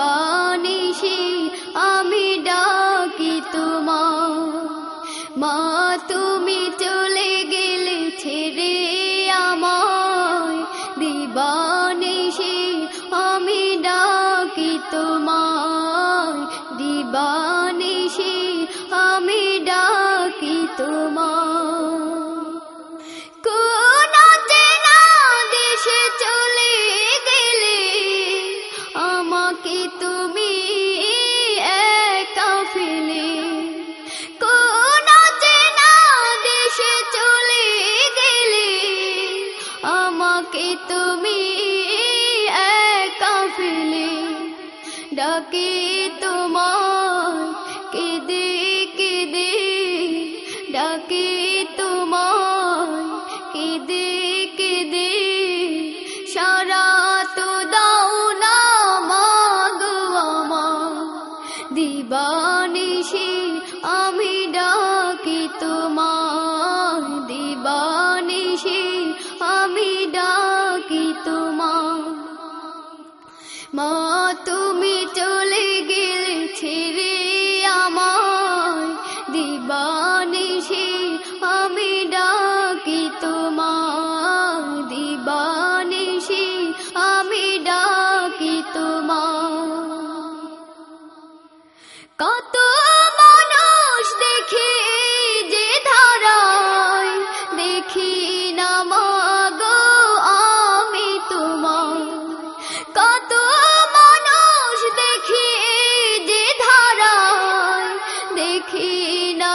বানিশি আমি ডাকি তোমার। মা, তুমি চলে গেলে ছেড়ে আমায়। দিবানিশি আমি ডাকি তোমার। দিবান তুমি কাফিলে ডাকে তোমার ما মদিনা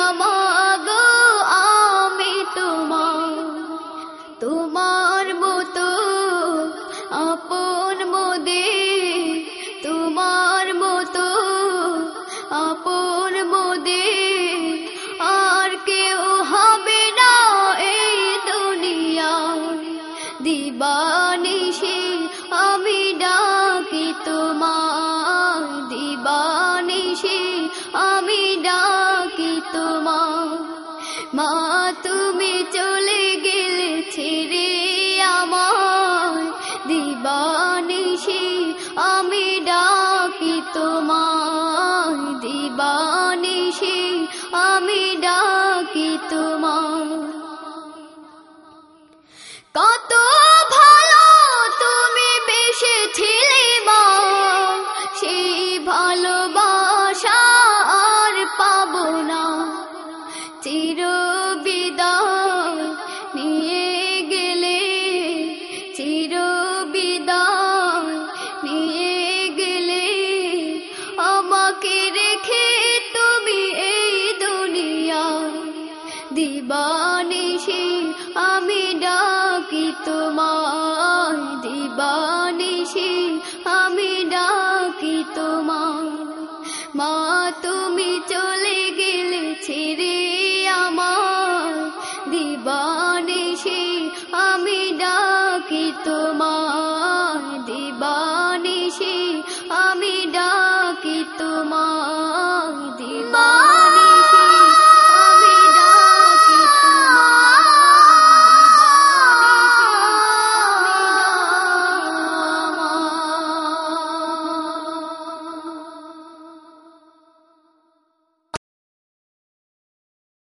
মা, তুমি চলে গেলে ছেড়ে আমার দিবানিসি আমি ডাকি তোমায় দিবানিসি আমি ডাকি তোমায়। কত ভালো তুমি বেসেছিলে মা সেই ভালোবাসা আর পাবো না। চির দিবানিসি আমি ডাকি তোমার দিবানিসি আমি ডাকি তোমার মা, তুমি চলে গেলে ছেড়ে আমার দিবানিসি আমি ডাকি তোমার দিবানিসি আমি ডাকি তোমার